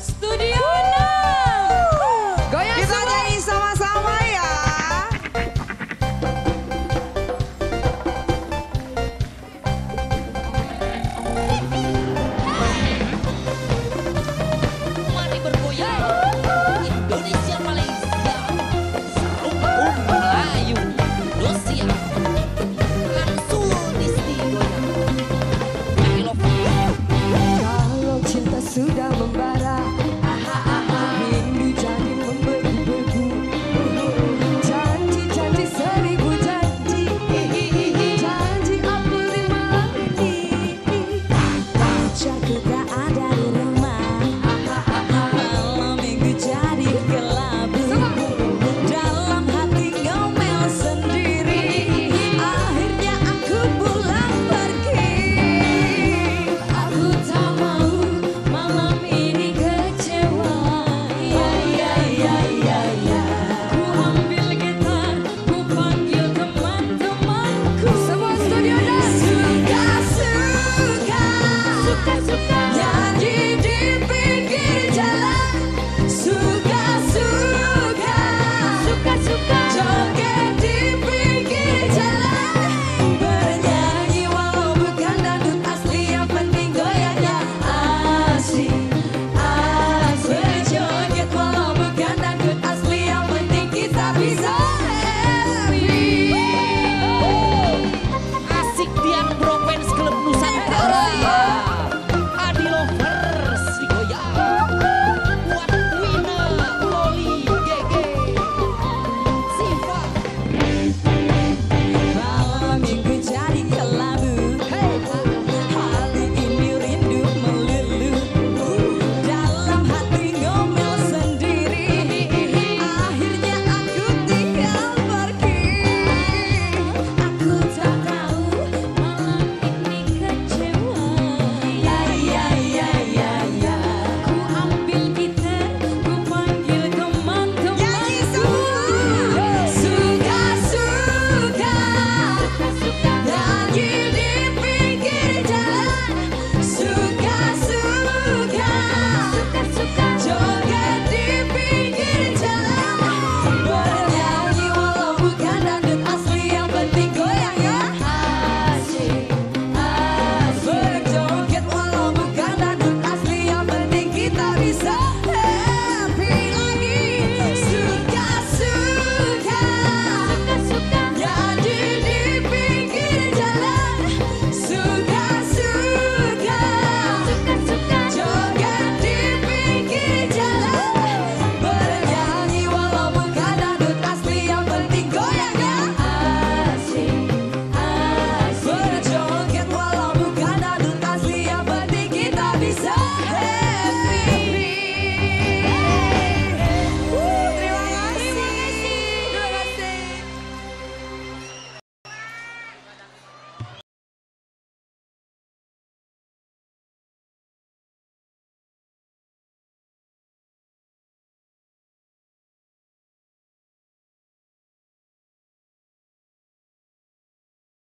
Студия.